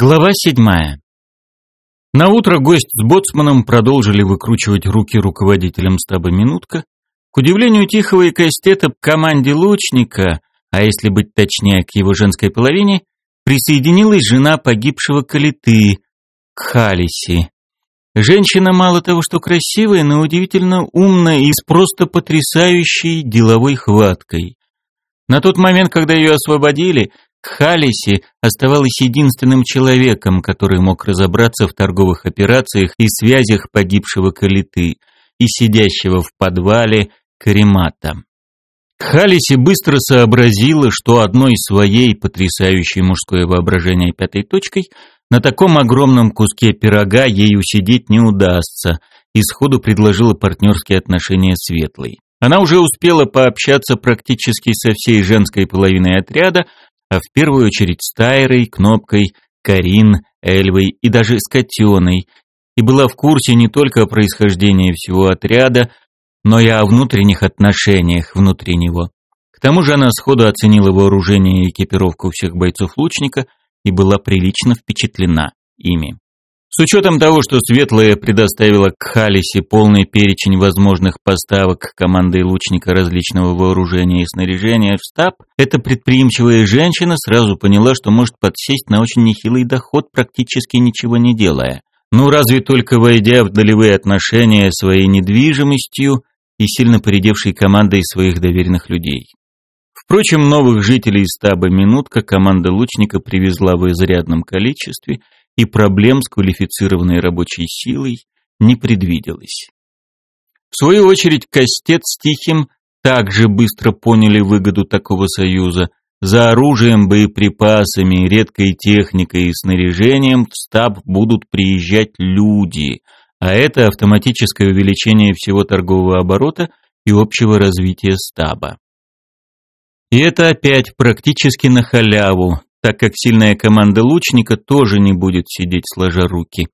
Глава седьмая. На утро гость с боцманом продолжили выкручивать руки руководителям стаба «Минутка». К удивлению Тихого и Кастета к команде лучника, а если быть точнее, к его женской половине, присоединилась жена погибшего Калиты, Кхалиси. Женщина мало того, что красивая, но удивительно умная и с просто потрясающей деловой хваткой. На тот момент, когда ее освободили, Кхалиси оставалась единственным человеком, который мог разобраться в торговых операциях и связях погибшего Калиты и сидящего в подвале Каримата. Кхалиси быстро сообразила, что одной своей потрясающей мужское воображение пятой точкой на таком огромном куске пирога ей усидеть не удастся, и сходу предложила партнерские отношения Светлой. Она уже успела пообщаться практически со всей женской половиной отряда, а в первую очередь с Тайрой, Кнопкой, Карин, Эльвой и даже с Котеной, и была в курсе не только о происхождении всего отряда, но и о внутренних отношениях внутри него. К тому же она сходу оценила вооружение и экипировку всех бойцов лучника и была прилично впечатлена ими. С учетом того, что Светлая предоставила к Халисе полный перечень возможных поставок командой лучника различного вооружения и снаряжения в стаб, эта предприимчивая женщина сразу поняла, что может подсесть на очень нехилый доход, практически ничего не делая. Ну, разве только войдя в долевые отношения своей недвижимостью и сильно поредевшей командой своих доверенных людей. Впрочем, новых жителей стаба «Минутка» команда лучника привезла в изрядном количестве – и проблем с квалифицированной рабочей силой не предвиделось. В свою очередь Кастет с Тихим также быстро поняли выгоду такого союза. За оружием, боеприпасами, редкой техникой и снаряжением в стаб будут приезжать люди, а это автоматическое увеличение всего торгового оборота и общего развития стаба. И это опять практически на халяву, так как сильная команда лучника тоже не будет сидеть сложа руки.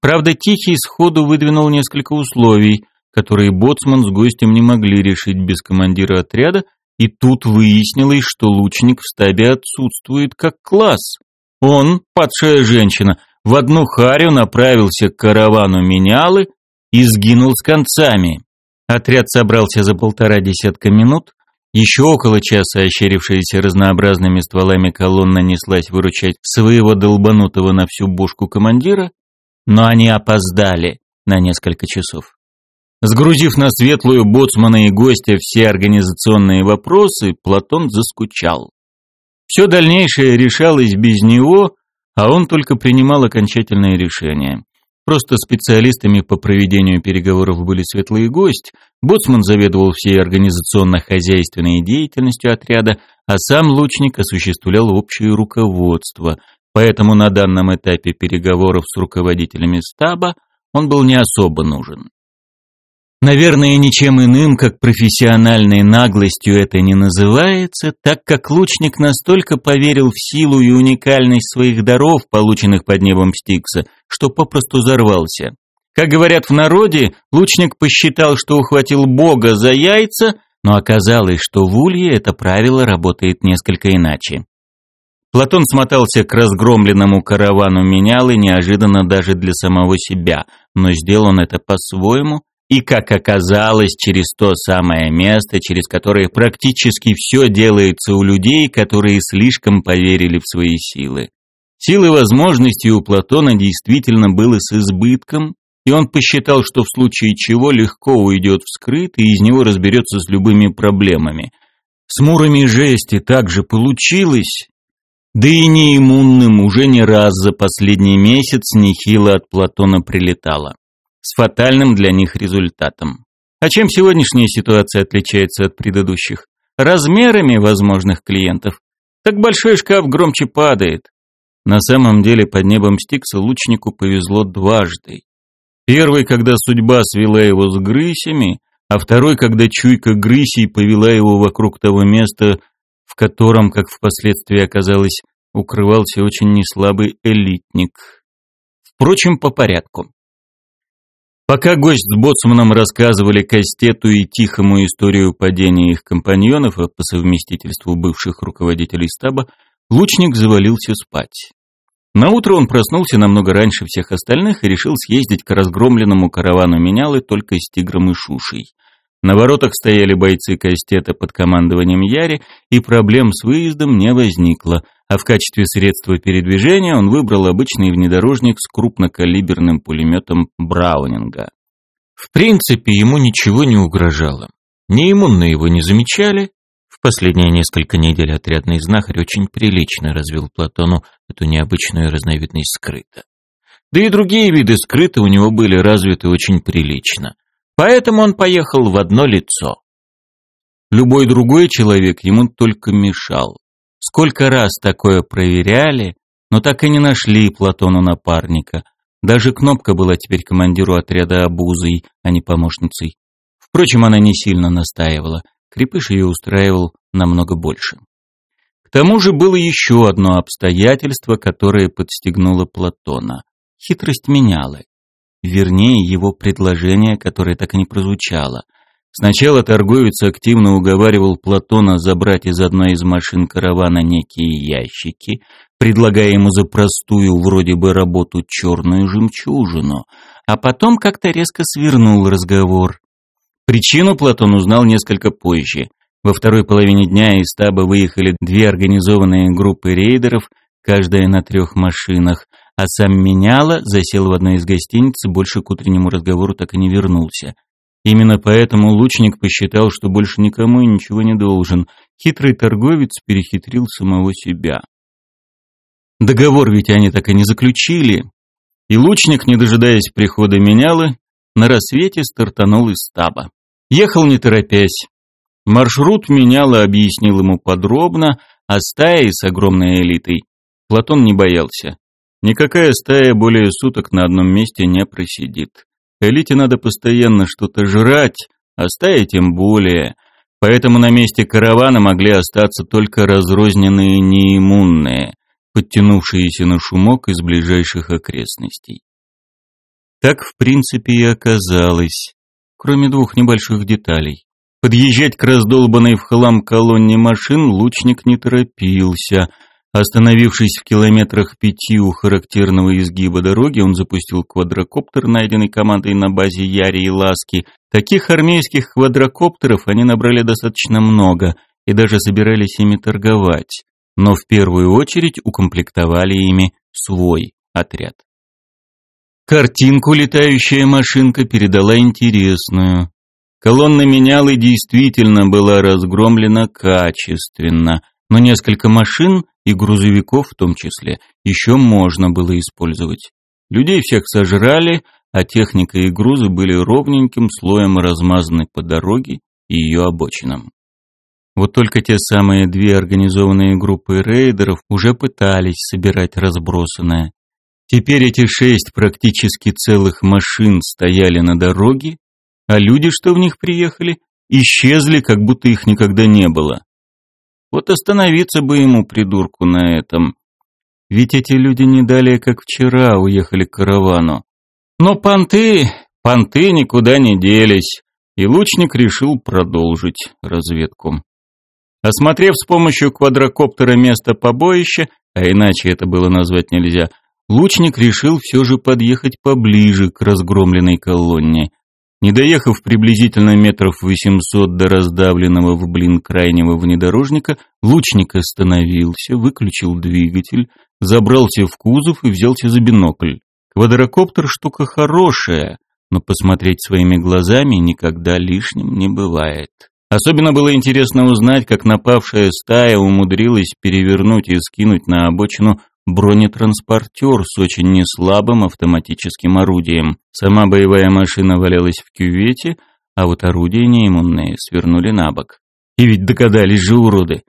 Правда, Тихий сходу выдвинул несколько условий, которые боцман с гостем не могли решить без командира отряда, и тут выяснилось, что лучник в стабе отсутствует как класс. Он, падшая женщина, в одну харю направился к каравану менялы и сгинул с концами. Отряд собрался за полтора десятка минут, еще около часа ощерившаяся разнообразными стволами колонна неслась выручать своего долбанутого на всю бушку командира, но они опоздали на несколько часов. Сгрузив на светлую боцмана и гостя все организационные вопросы, Платон заскучал. Все дальнейшее решалось без него, а он только принимал окончательные решения. Просто специалистами по проведению переговоров были Светлый гость, Боцман заведовал всей организационно-хозяйственной деятельностью отряда, а сам лучник осуществлял общее руководство, поэтому на данном этапе переговоров с руководителями стаба он был не особо нужен. Наверное, ничем иным, как профессиональной наглостью это не называется, так как лучник настолько поверил в силу и уникальность своих даров, полученных под небом Стикса, что попросту взорвался. Как говорят в народе, лучник посчитал, что ухватил Бога за яйца, но оказалось, что в Улье это правило работает несколько иначе. Платон смотался к разгромленному каравану менял и неожиданно даже для самого себя, но сделал это по-своему, и, как оказалось, через то самое место, через которое практически все делается у людей, которые слишком поверили в свои силы. Силы возможностей у Платона действительно было с избытком, и он посчитал, что в случае чего легко уйдет в скрыт и из него разберется с любыми проблемами. С мурами жести также получилось, да и неиммунным уже не раз за последний месяц нехило от Платона прилетало с фатальным для них результатом. А чем сегодняшняя ситуация отличается от предыдущих? Размерами возможных клиентов. Так большой шкаф громче падает. На самом деле под небом Стикса лучнику повезло дважды. Первый, когда судьба свела его с грысями, а второй, когда чуйка грысей повела его вокруг того места, в котором, как впоследствии оказалось, укрывался очень неслабый элитник. Впрочем, по порядку. Пока гость с боцманом рассказывали Кастету и Тихому историю падения их компаньонов, а по совместительству бывших руководителей стаба, лучник завалился спать. На утро он проснулся намного раньше всех остальных и решил съездить к разгромленному каравану менялы только с тигром и шушей. На воротах стояли бойцы Кастета под командованием Яри, и проблем с выездом не возникло, а в качестве средства передвижения он выбрал обычный внедорожник с крупнокалиберным пулеметом Браунинга. В принципе, ему ничего не угрожало. Неиммунные его не замечали. В последние несколько недель отрядный знахарь очень прилично развел Платону эту необычную разновидность скрыта. Да и другие виды скрыта у него были развиты очень прилично. Поэтому он поехал в одно лицо. Любой другой человек ему только мешал. Сколько раз такое проверяли, но так и не нашли Платону напарника. Даже Кнопка была теперь командиру отряда обузой, а не помощницей. Впрочем, она не сильно настаивала. Крепыш ее устраивал намного больше. К тому же было еще одно обстоятельство, которое подстегнуло Платона. Хитрость меняла. Вернее, его предложение, которое так и не прозвучало. Сначала торговец активно уговаривал Платона забрать из одной из машин каравана некие ящики, предлагая ему за простую вроде бы работу черную жемчужину, а потом как-то резко свернул разговор. Причину Платон узнал несколько позже. Во второй половине дня из стаба выехали две организованные группы рейдеров, каждая на трех машинах, а сам Меняла засел в одной из гостиниц и больше к утреннему разговору так и не вернулся. Именно поэтому лучник посчитал, что больше никому и ничего не должен. Хитрый торговец перехитрил самого себя. Договор ведь они так и не заключили. И лучник, не дожидаясь прихода Менялы, на рассвете стартанул из стаба. Ехал не торопясь. Маршрут Меняла объяснил ему подробно, а стаи с огромной элитой Платон не боялся. Никакая стая более суток на одном месте не просидит. Элите надо постоянно что-то жрать, а стая тем более. Поэтому на месте каравана могли остаться только разрозненные неиммунные, подтянувшиеся на шумок из ближайших окрестностей. Так, в принципе, и оказалось, кроме двух небольших деталей. Подъезжать к раздолбанной в хлам колонне машин лучник не торопился — Остановившись в километрах пяти у характерного изгиба дороги, он запустил квадрокоптер, найденный командой на базе Яри и Ласки. Таких армейских квадрокоптеров они набрали достаточно много и даже собирались ими торговать. Но в первую очередь укомплектовали ими свой отряд. Картинку летающая машинка передала интересную. Колонна меняла и действительно была разгромлена качественно, но несколько машин и грузовиков в том числе, еще можно было использовать. Людей всех сожрали, а техника и грузы были ровненьким слоем размазаны по дороге и ее обочинам. Вот только те самые две организованные группы рейдеров уже пытались собирать разбросанное. Теперь эти шесть практически целых машин стояли на дороге, а люди, что в них приехали, исчезли, как будто их никогда не было. Вот остановиться бы ему, придурку, на этом. Ведь эти люди не далее, как вчера, уехали к каравану. Но понты, понты никуда не делись, и лучник решил продолжить разведку. Осмотрев с помощью квадрокоптера место побоища, а иначе это было назвать нельзя, лучник решил все же подъехать поближе к разгромленной колонне. Не доехав приблизительно метров 800 до раздавленного в блин крайнего внедорожника, лучник остановился, выключил двигатель, забрался в кузов и взялся за бинокль. Квадрокоптер штука хорошая, но посмотреть своими глазами никогда лишним не бывает. Особенно было интересно узнать, как напавшая стая умудрилась перевернуть и скинуть на обочину бронетранспортер с очень неслабым автоматическим орудием. Сама боевая машина валялась в кювете, а вот орудия неиммунные свернули на бок. И ведь догадались же уроды.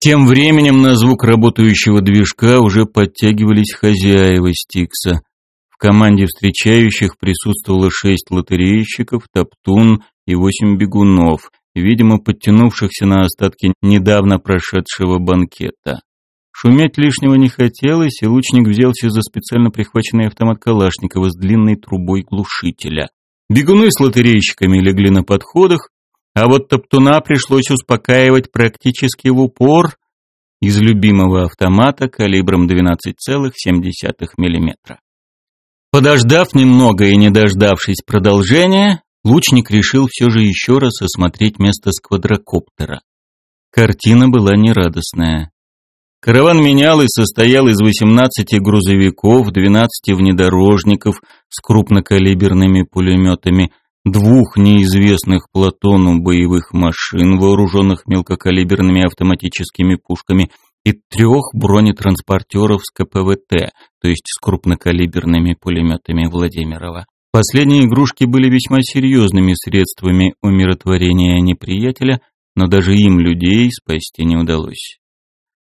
Тем временем на звук работающего движка уже подтягивались хозяева Стикса. В команде встречающих присутствовало шесть лотерейщиков, топтун и восемь бегунов, видимо, подтянувшихся на остатки недавно прошедшего банкета. Шуметь лишнего не хотелось, и лучник взялся за специально прихваченный автомат Калашникова с длинной трубой глушителя. Бегуны с лотерейщиками легли на подходах, а вот топтуна пришлось успокаивать практически в упор, из любимого автомата калибром 12,7 мм. Подождав немного и не дождавшись продолжения, лучник решил все же еще раз осмотреть место с квадрокоптера. Картина была нерадостная. Караван менял и состоял из 18 грузовиков, 12 внедорожников с крупнокалиберными пулеметами, двух неизвестных Платону боевых машин, вооруженных мелкокалиберными автоматическими пушками, и трех бронетранспортеров с КПВТ, то есть с крупнокалиберными пулеметами Владимирова. Последние игрушки были весьма серьезными средствами умиротворения неприятеля, но даже им людей спасти не удалось.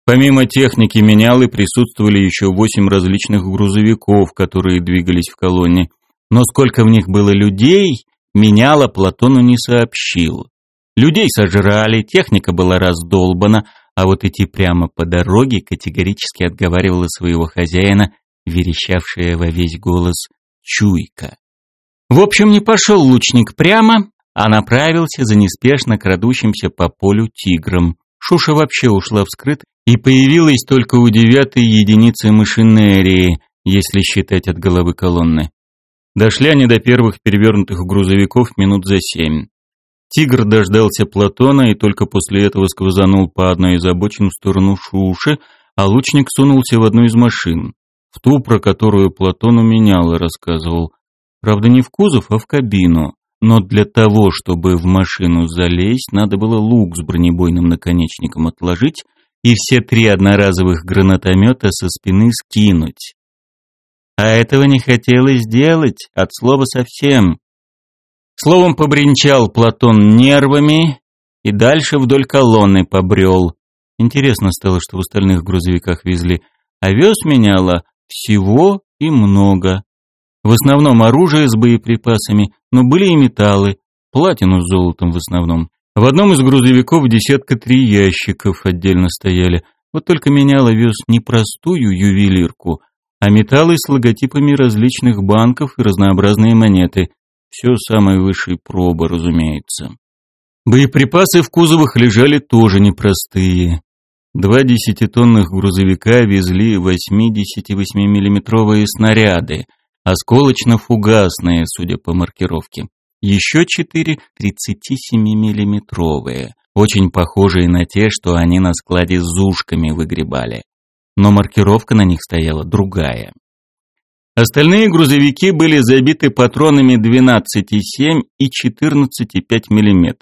Помимо техники менялы присутствовали еще восемь различных грузовиков, которые двигались в колонне. Но сколько в них было людей, меняла Платону не сообщил. Людей сожрали, техника была раздолбана, а вот идти прямо по дороге категорически отговаривала своего хозяина, верещавшая во весь голос «Чуйка». В общем, не пошел лучник прямо, а направился за неспешно крадущимся по полю тигром. Шуша вообще ушла вскрыт и появилась только у девятой единицы машинерии, если считать от головы колонны. Дошли они до первых перевернутых грузовиков минут за семь. Тигр дождался Платона и только после этого сквозанул по одной из обочин в сторону Шуши, а лучник сунулся в одну из машин, в ту, про которую Платон уменял и рассказывал. Правда, не в кузов, а в кабину. Но для того, чтобы в машину залезть, надо было лук с бронебойным наконечником отложить и все три одноразовых гранатомета со спины скинуть. А этого не хотелось сделать, от слова совсем. Словом, побренчал Платон нервами и дальше вдоль колонны побрел. Интересно стало, что в остальных грузовиках везли. А вез меняло всего и много. В основном оружие с боеприпасами, но были и металлы, платину с золотом в основном. В одном из грузовиков десятка три ящиков отдельно стояли. Вот только меняло вез не простую ювелирку, а металлы с логотипами различных банков и разнообразные монеты. Все самой высшей пробы, разумеется. Боеприпасы в кузовах лежали тоже непростые. Два десятитонных грузовика везли 88 миллиметровые снаряды, осколочно-фугасные, судя по маркировке. Еще четыре 37 миллиметровые очень похожие на те, что они на складе с зушками выгребали но маркировка на них стояла другая. Остальные грузовики были забиты патронами 12,7 и 14,5 мм,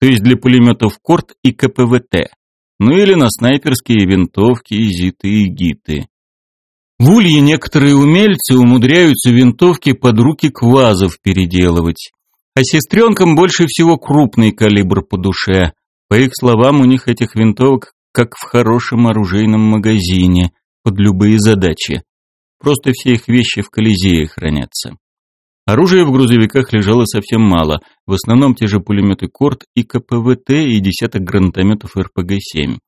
то есть для пулеметов Корт и КПВТ, ну или на снайперские винтовки, зиты и гиты. В Улье некоторые умельцы умудряются винтовки под руки квазов переделывать, а сестренкам больше всего крупный калибр по душе. По их словам, у них этих винтовок как в хорошем оружейном магазине, под любые задачи. Просто все их вещи в Колизее хранятся. Оружия в грузовиках лежало совсем мало, в основном те же пулеметы Корт и КПВТ и десяток гранатометов РПГ-7.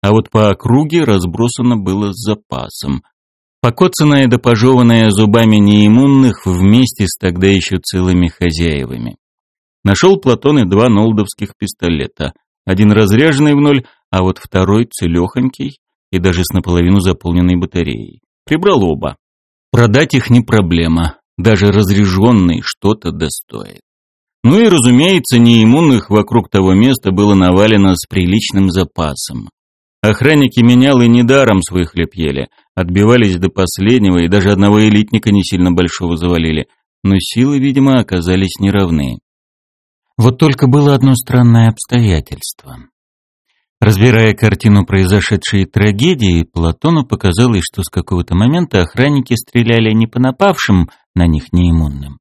А вот по округе разбросано было с запасом. Покоцанное да пожеванное зубами неиммунных вместе с тогда еще целыми хозяевами. Нашел Платон и два нолдовских пистолета. Один разряженный в ноль, а вот второй целехонький и даже с наполовину заполненной батареей. Прибрал оба. Продать их не проблема, даже разряженный что-то достоит. Ну и, разумеется, неиммунных вокруг того места было навалено с приличным запасом. Охранники менялы недаром свой хлеб ели, отбивались до последнего и даже одного элитника не сильно большого завалили, но силы, видимо, оказались неравны. Вот только было одно странное обстоятельство. Разбирая картину произошедшей трагедии, Платону показалось, что с какого-то момента охранники стреляли не по напавшим на них неиммунным,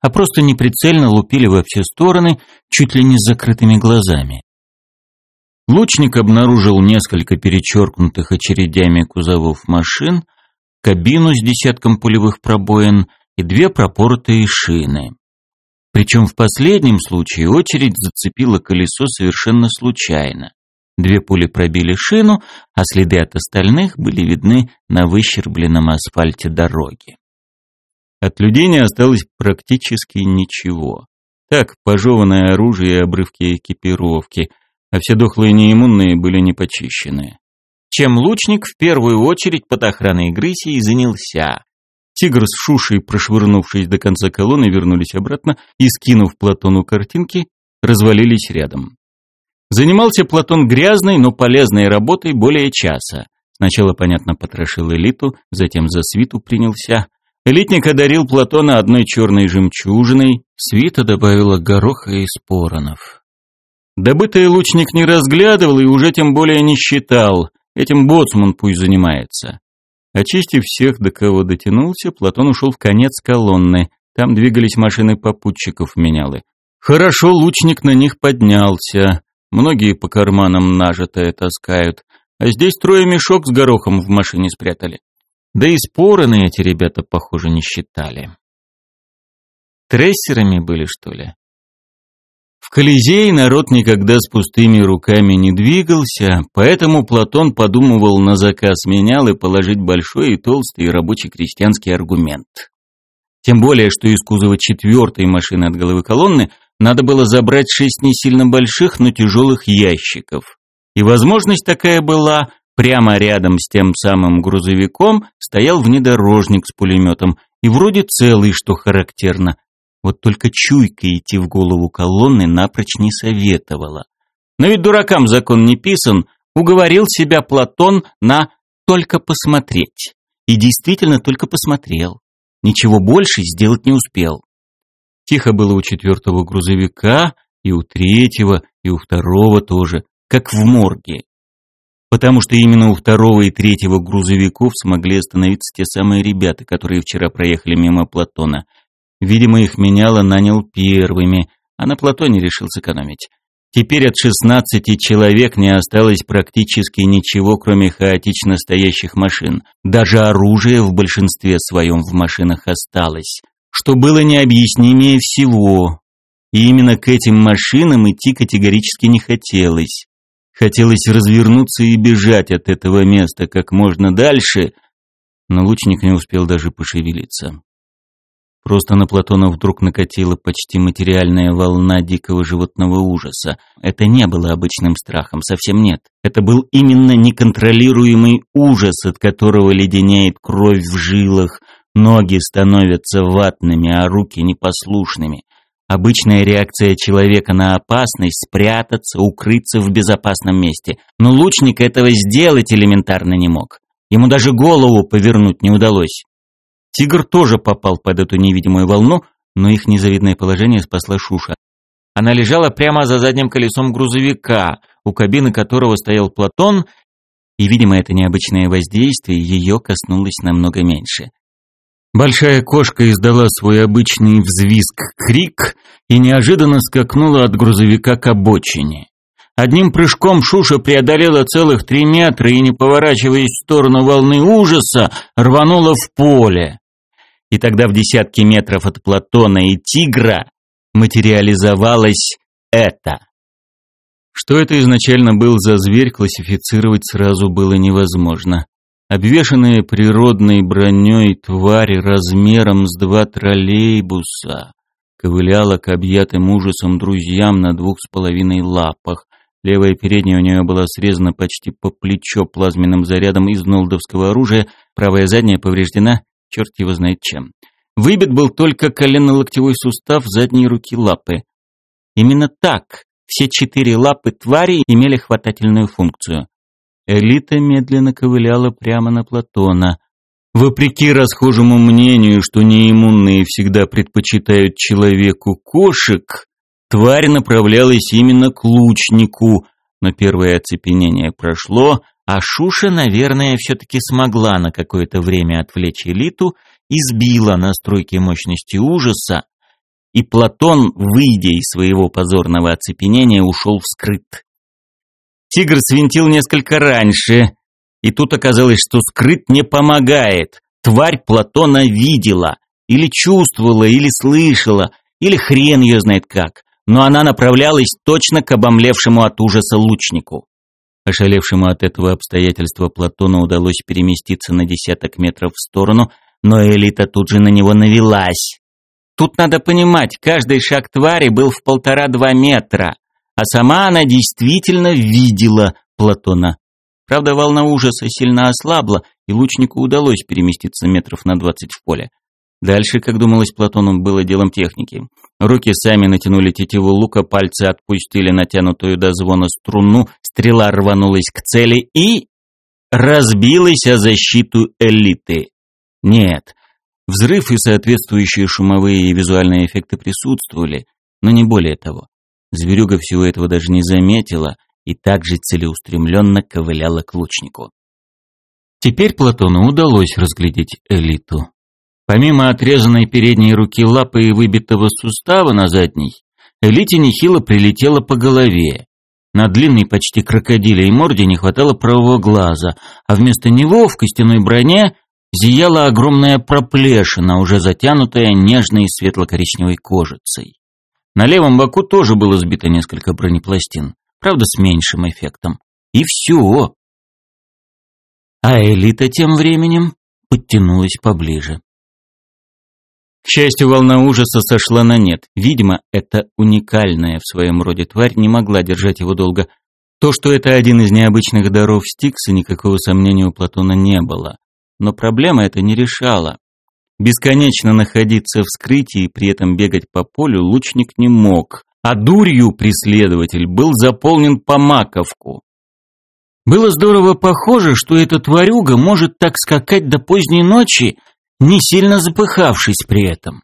а просто неприцельно лупили во все стороны, чуть ли не с закрытыми глазами. Лучник обнаружил несколько перечеркнутых очередями кузовов машин, кабину с десятком пулевых пробоин и две пропоротые шины. Причем в последнем случае очередь зацепила колесо совершенно случайно. Две пули пробили шину, а следы от остальных были видны на выщербленном асфальте дороги. От людей не осталось практически ничего. Так, пожеванное оружие и обрывки экипировки, а все дохлые неиммунные были не почищены. чем лучник в первую очередь под охраной Грыси и занялся. Тигр с Шушей, прошвырнувшись до конца колонны, вернулись обратно и, скинув Платону картинки, развалились рядом. Занимался Платон грязной, но полезной работой более часа. Сначала, понятно, потрошил элиту, затем за свиту принялся. Элитник одарил Платона одной черной жемчужиной, свита добавила гороха и споронов. Добытое лучник не разглядывал и уже тем более не считал, этим боцман пусть занимается. Очистив всех, до кого дотянулся, Платон ушел в конец колонны, там двигались машины попутчиков менялы. Хорошо лучник на них поднялся, многие по карманам нажитое таскают, а здесь трое мешок с горохом в машине спрятали. Да и спороны эти ребята, похоже, не считали. Трессерами были, что ли? В Колизее народ никогда с пустыми руками не двигался, поэтому Платон подумывал на заказ менял и положить большой и толстый рабочий крестьянский аргумент. Тем более, что из кузова четвертой машины от головы колонны надо было забрать шесть не сильно больших, но тяжелых ящиков. И возможность такая была, Прямо рядом с тем самым грузовиком стоял внедорожник с пулеметом, и вроде целый, что характерно. Вот только чуйка идти в голову колонны напрочь не советовала. Но ведь дуракам закон не писан, уговорил себя Платон на «только посмотреть». И действительно только посмотрел. Ничего больше сделать не успел. Тихо было у четвертого грузовика, и у третьего, и у второго тоже, как в морге потому что именно у второго и третьего грузовиков смогли остановиться те самые ребята, которые вчера проехали мимо Платона. Видимо, их меняло нанял первыми, а на Платоне решил сэкономить. Теперь от шестнадцати человек не осталось практически ничего, кроме хаотично стоящих машин. Даже оружие в большинстве своем в машинах осталось, что было необъяснимее всего. И именно к этим машинам идти категорически не хотелось. Хотелось развернуться и бежать от этого места как можно дальше, но лучник не успел даже пошевелиться. Просто на Платона вдруг накатила почти материальная волна дикого животного ужаса. Это не было обычным страхом, совсем нет. Это был именно неконтролируемый ужас, от которого леденеет кровь в жилах, ноги становятся ватными, а руки непослушными. Обычная реакция человека на опасность – спрятаться, укрыться в безопасном месте. Но лучник этого сделать элементарно не мог. Ему даже голову повернуть не удалось. Тигр тоже попал под эту невидимую волну, но их незавидное положение спасла Шуша. Она лежала прямо за задним колесом грузовика, у кабины которого стоял Платон, и, видимо, это необычное воздействие ее коснулось намного меньше. Большая кошка издала свой обычный взвизг-крик и неожиданно скакнула от грузовика к обочине. Одним прыжком Шуша преодолела целых три метра и, не поворачиваясь в сторону волны ужаса, рванула в поле. И тогда в десятки метров от Платона и Тигра материализовалось это. Что это изначально был за зверь, классифицировать сразу было невозможно. Обвешанные природной броней твари размером с два троллейбуса ковыляла к объятым ужасом друзьям на двух с половиной лапах. Левая передняя у нее была срезана почти по плечо плазменным зарядом из нолдовского оружия, правая задняя повреждена, черт его знает чем. Выбит был только колено-локтевой сустав задней руки лапы. Именно так все четыре лапы твари имели хватательную функцию. Элита медленно ковыляла прямо на Платона. Вопреки расхожему мнению, что неиммунные всегда предпочитают человеку кошек, тварь направлялась именно к лучнику, но первое оцепенение прошло, а Шуша, наверное, все-таки смогла на какое-то время отвлечь элиту и сбила настройки мощности ужаса, и Платон, выйдя из своего позорного оцепенения, ушел вскрыт. Тигр свинтил несколько раньше, и тут оказалось, что скрыт не помогает. Тварь Платона видела, или чувствовала, или слышала, или хрен ее знает как, но она направлялась точно к обомлевшему от ужаса лучнику. Ошалевшему от этого обстоятельства Платону удалось переместиться на десяток метров в сторону, но элита тут же на него навелась. Тут надо понимать, каждый шаг твари был в полтора-два метра а сама она действительно видела Платона. Правда, волна ужаса сильно ослабла, и лучнику удалось переместиться метров на двадцать в поле. Дальше, как думалось Платону, было делом техники. Руки сами натянули тетиву лука, пальцы отпустили натянутую до звона струну, стрела рванулась к цели и... разбилась о защиту элиты. Нет, взрыв и соответствующие шумовые и визуальные эффекты присутствовали, но не более того. Зверюга всего этого даже не заметила и также целеустремленно ковыляла к лучнику. Теперь Платону удалось разглядеть элиту. Помимо отрезанной передней руки лапы и выбитого сустава на задней, элите нехило прилетело по голове. На длинной почти крокодилей морде не хватало правого глаза, а вместо него в костяной броне зияла огромная проплешина, уже затянутая нежной светло-коричневой кожицей. На левом боку тоже было сбито несколько бронепластин, правда с меньшим эффектом. И все. А элита тем временем подтянулась поближе. К счастью, волна ужаса сошла на нет. Видимо, эта уникальная в своем роде тварь не могла держать его долго. То, что это один из необычных даров Стикса, никакого сомнения у Платона не было. Но проблема это не решала. Бесконечно находиться в скрытии и при этом бегать по полю лучник не мог, а дурью преследователь был заполнен по маковку. Было здорово похоже, что эта тварюга может так скакать до поздней ночи, не сильно запыхавшись при этом.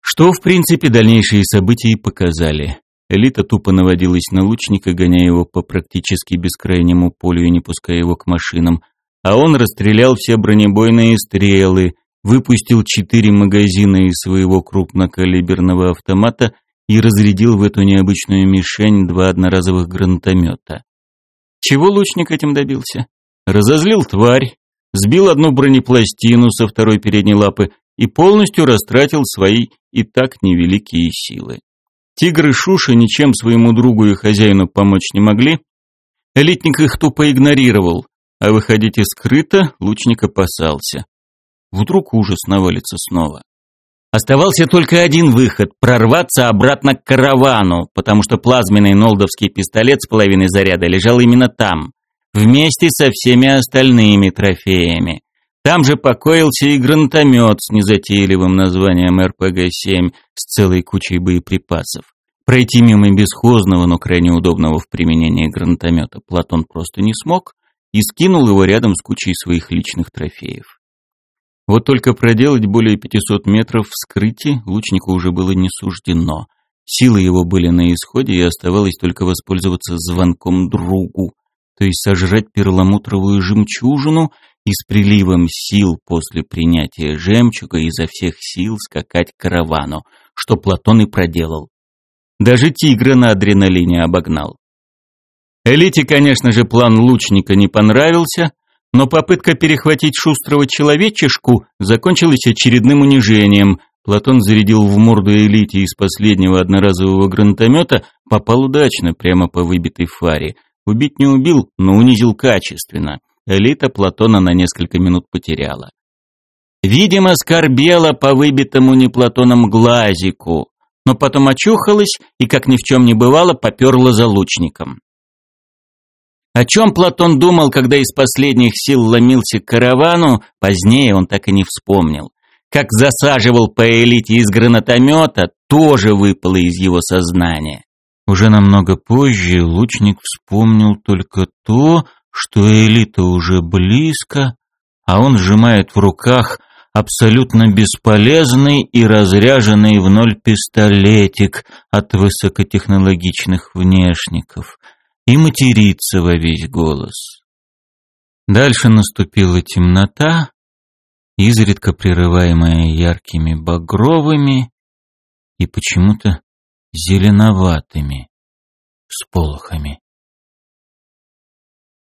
Что, в принципе, дальнейшие события и показали. Элита тупо наводилась на лучника, гоняя его по практически бескрайнему полю и не пуская его к машинам, а он расстрелял все бронебойные стрелы, выпустил четыре магазина из своего крупнокалиберного автомата и разрядил в эту необычную мишень два одноразовых гранатомета. Чего лучник этим добился? Разозлил тварь, сбил одну бронепластину со второй передней лапы и полностью растратил свои и так невеликие силы. Тигры Шуши ничем своему другу и хозяину помочь не могли. Элитник их тупо игнорировал, а выходить скрыто лучник опасался. Вдруг ужас навалится снова. Оставался только один выход – прорваться обратно к каравану, потому что плазменный нолдовский пистолет с половиной заряда лежал именно там вместе со всеми остальными трофеями. Там же покоился и гранатомет с незатейливым названием РПГ-7 с целой кучей боеприпасов. Пройти мимо бесхозного, но крайне удобного в применении гранатомета Платон просто не смог и скинул его рядом с кучей своих личных трофеев. Вот только проделать более 500 метров в скрытии лучнику уже было не суждено. Силы его были на исходе, и оставалось только воспользоваться звонком другу, то есть сожрать перламутровую жемчужину и с приливом сил после принятия жемчуга изо всех сил скакать к каравану, что Платон и проделал. Даже тигра на адреналине обогнал. Элите, конечно же, план лучника не понравился, но попытка перехватить шустрого человечешку закончилась очередным унижением. Платон зарядил в морду элите из последнего одноразового гранатомета, попал удачно, прямо по выбитой фаре. Убить не убил, но унизил качественно. Элита Платона на несколько минут потеряла. Видимо, скорбела по выбитому не Платоном глазику, но потом очухалась и, как ни в чем не бывало, поперла за лучником. О чем Платон думал, когда из последних сил ломился к каравану, позднее он так и не вспомнил. Как засаживал по элите из гранатомета, тоже выпало из его сознания. Уже намного позже лучник вспомнил только то, что элита уже близко, а он сжимает в руках абсолютно бесполезный и разряженный в ноль пистолетик от высокотехнологичных внешников и матерится во весь голос. Дальше наступила темнота, изредка прерываемая яркими багровыми и почему-то зеленоватыми сполохами.